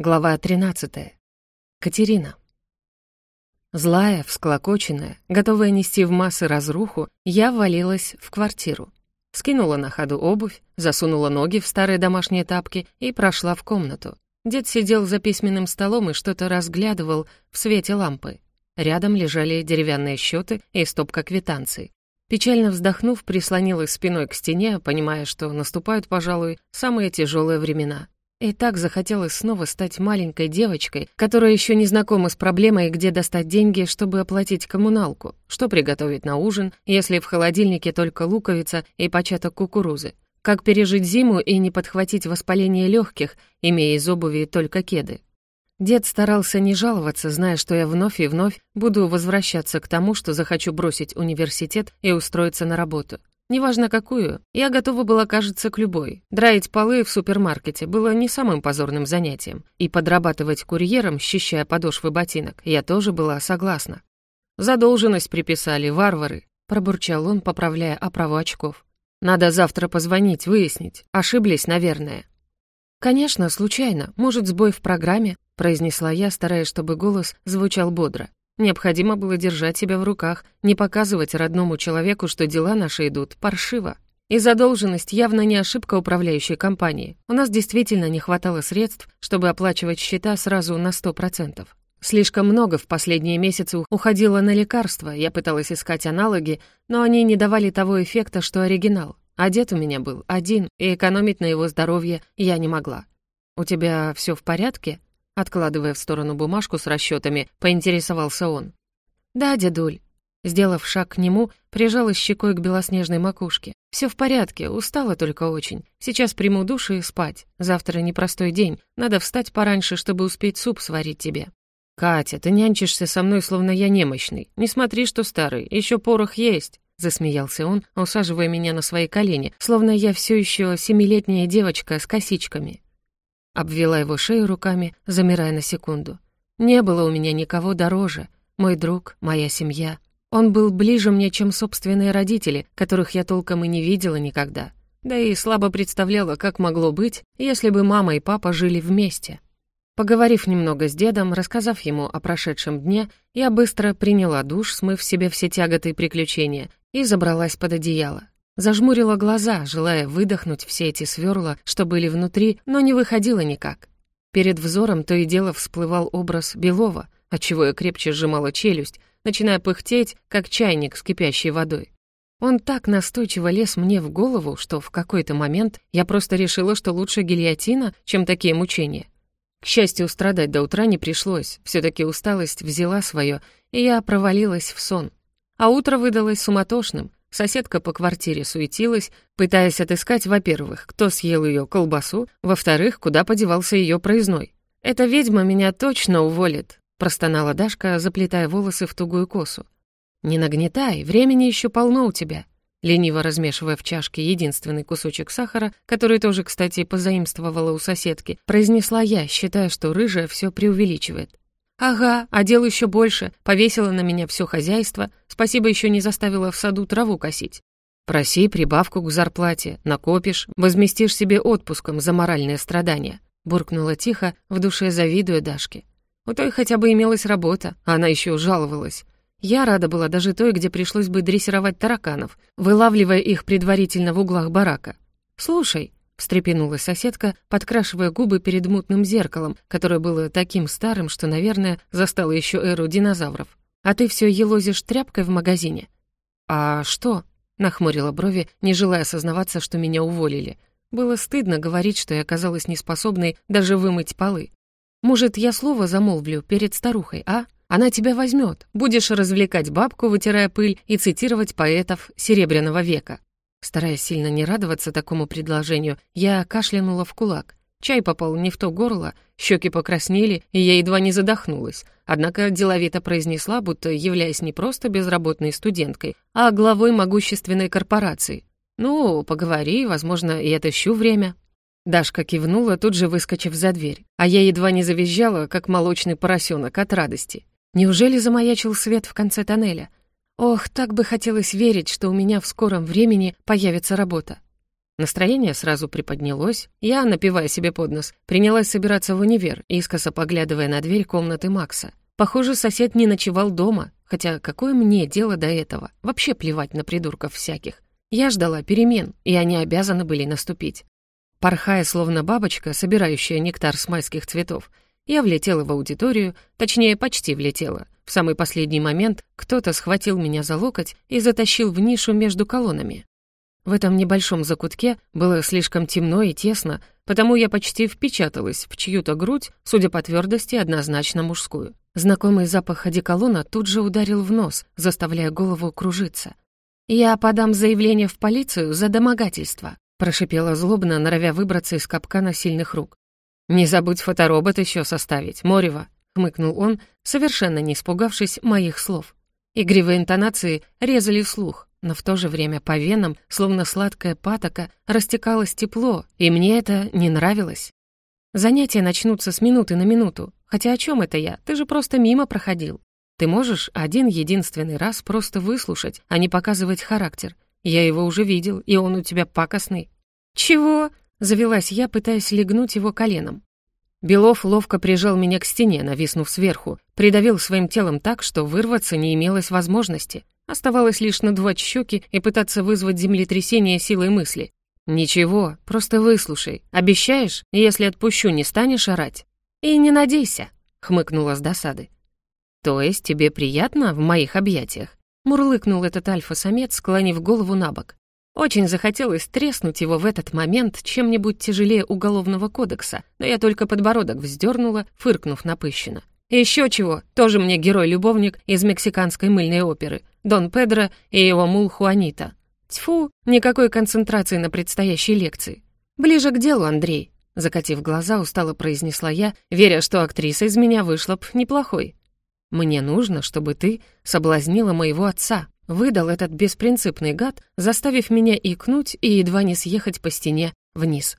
Глава 13. Катерина. Злая, всклокоченная, готовая нести в массы разруху, я ввалилась в квартиру. Скинула на ходу обувь, засунула ноги в старые домашние тапки и прошла в комнату. Дед сидел за письменным столом и что-то разглядывал в свете лампы. Рядом лежали деревянные счеты и стопка квитанций. Печально вздохнув, прислонилась спиной к стене, понимая, что наступают, пожалуй, самые тяжелые времена — и так захотелось снова стать маленькой девочкой, которая еще не знакома с проблемой, где достать деньги, чтобы оплатить коммуналку, что приготовить на ужин, если в холодильнике только луковица и початок кукурузы, как пережить зиму и не подхватить воспаление легких, имея из обуви только кеды. Дед старался не жаловаться, зная, что я вновь и вновь буду возвращаться к тому, что захочу бросить университет и устроиться на работу. Неважно какую, я готова была, кажется, к любой. Драить полы в супермаркете было не самым позорным занятием, и подрабатывать курьером, счищая подошвы ботинок, я тоже была согласна. «Задолженность приписали, варвары», — пробурчал он, поправляя оправу очков. «Надо завтра позвонить, выяснить. Ошиблись, наверное». «Конечно, случайно. Может, сбой в программе?» — произнесла я, стараясь, чтобы голос звучал бодро. Необходимо было держать себя в руках, не показывать родному человеку, что дела наши идут паршиво. И задолженность явно не ошибка управляющей компании. У нас действительно не хватало средств, чтобы оплачивать счета сразу на 100%. Слишком много в последние месяцы уходило на лекарства, я пыталась искать аналоги, но они не давали того эффекта, что оригинал. Дед у меня был один, и экономить на его здоровье я не могла. «У тебя все в порядке?» Откладывая в сторону бумажку с расчетами, поинтересовался он. «Да, дедуль». Сделав шаг к нему, прижалась щекой к белоснежной макушке. Все в порядке, устала только очень. Сейчас приму душ и спать. Завтра непростой день, надо встать пораньше, чтобы успеть суп сварить тебе». «Катя, ты нянчишься со мной, словно я немощный. Не смотри, что старый, еще порох есть». — засмеялся он, усаживая меня на свои колени, словно я все еще семилетняя девочка с косичками. Обвела его шею руками, замирая на секунду. Не было у меня никого дороже. Мой друг, моя семья. Он был ближе мне, чем собственные родители, которых я толком и не видела никогда. Да и слабо представляла, как могло быть, если бы мама и папа жили вместе. Поговорив немного с дедом, рассказав ему о прошедшем дне, я быстро приняла душ, смыв себе все тяготы и приключения, и забралась под одеяло. Зажмурила глаза, желая выдохнуть все эти сверла, что были внутри, но не выходило никак. Перед взором то и дело всплывал образ Белова, отчего я крепче сжимала челюсть, начиная пыхтеть, как чайник с кипящей водой. Он так настойчиво лез мне в голову, что в какой-то момент я просто решила, что лучше гильотина, чем такие мучения. К счастью, страдать до утра не пришлось, все таки усталость взяла свое, и я провалилась в сон. А утро выдалось суматошным, Соседка по квартире суетилась, пытаясь отыскать, во-первых, кто съел ее колбасу, во-вторых, куда подевался ее проездной. «Эта ведьма меня точно уволит», — простонала Дашка, заплетая волосы в тугую косу. «Не нагнетай, времени еще полно у тебя», лениво размешивая в чашке единственный кусочек сахара, который тоже, кстати, позаимствовала у соседки, произнесла я, считая, что рыжая все преувеличивает. «Ага, а дел еще больше. Повесила на меня все хозяйство. Спасибо, еще не заставила в саду траву косить. Проси прибавку к зарплате, накопишь, возместишь себе отпуском за моральные страдания», буркнула тихо, в душе завидуя Дашке. У той хотя бы имелась работа, а она еще жаловалась. Я рада была даже той, где пришлось бы дрессировать тараканов, вылавливая их предварительно в углах барака. «Слушай», встрепенулась соседка, подкрашивая губы перед мутным зеркалом, которое было таким старым, что, наверное, застало еще эру динозавров. «А ты все елозишь тряпкой в магазине?» «А что?» — нахмурила брови, не желая осознаваться, что меня уволили. Было стыдно говорить, что я оказалась неспособной даже вымыть полы. «Может, я слово замолвлю перед старухой, а? Она тебя возьмет. Будешь развлекать бабку, вытирая пыль, и цитировать поэтов Серебряного века. Стараясь сильно не радоваться такому предложению, я кашлянула в кулак. Чай попал не в то горло, щеки покраснели, и я едва не задохнулась. Однако деловито произнесла, будто являясь не просто безработной студенткой, а главой могущественной корпорации. «Ну, поговори, возможно, и отыщу время». Дашка кивнула, тут же выскочив за дверь, а я едва не завизжала, как молочный поросенок от радости. Неужели замаячил свет в конце тоннеля? Ох, так бы хотелось верить, что у меня в скором времени появится работа. Настроение сразу приподнялось. Я, напивая себе под нос, принялась собираться в универ, искоса поглядывая на дверь комнаты Макса. Похоже, сосед не ночевал дома, хотя какое мне дело до этого? Вообще плевать на придурков всяких. Я ждала перемен, и они обязаны были наступить. Порхая, словно бабочка, собирающая нектар с майских цветов, я влетела в аудиторию, точнее, почти влетела. В самый последний момент кто-то схватил меня за локоть и затащил в нишу между колоннами. В этом небольшом закутке было слишком темно и тесно, потому я почти впечаталась в чью-то грудь, судя по твердости, однозначно мужскую. Знакомый запах одеколона тут же ударил в нос, заставляя голову кружиться. «Я подам заявление в полицию за домогательство», прошипела злобно, норовя выбраться из капкана сильных рук. «Не забудь фоторобот еще составить, Морева», хмыкнул он, совершенно не испугавшись моих слов. Игривые интонации резали слух, но в то же время по венам, словно сладкая патока, растекалось тепло, и мне это не нравилось. Занятия начнутся с минуты на минуту. Хотя о чем это я? Ты же просто мимо проходил. Ты можешь один единственный раз просто выслушать, а не показывать характер. Я его уже видел, и он у тебя пакостный. Чего? Завелась я, пытаясь легнуть его коленом. Белов ловко прижал меня к стене, нависнув сверху, придавил своим телом так, что вырваться не имелось возможности. Оставалось лишь надувать щеки и пытаться вызвать землетрясение силой мысли. «Ничего, просто выслушай. Обещаешь, если отпущу, не станешь орать?» «И не надейся», — хмыкнула с досады. «То есть тебе приятно в моих объятиях?» Мурлыкнул этот альфа-самец, склонив голову на бок. Очень захотелось треснуть его в этот момент чем-нибудь тяжелее уголовного кодекса, но я только подбородок вздернула, фыркнув напыщенно. Еще чего, тоже мне герой-любовник из мексиканской мыльной оперы, Дон Педро и его мул Хуанита. Тьфу, никакой концентрации на предстоящей лекции. Ближе к делу, Андрей. Закатив глаза, устало произнесла я, веря, что актриса из меня вышла б неплохой. «Мне нужно, чтобы ты соблазнила моего отца», выдал этот беспринципный гад, заставив меня икнуть и едва не съехать по стене вниз.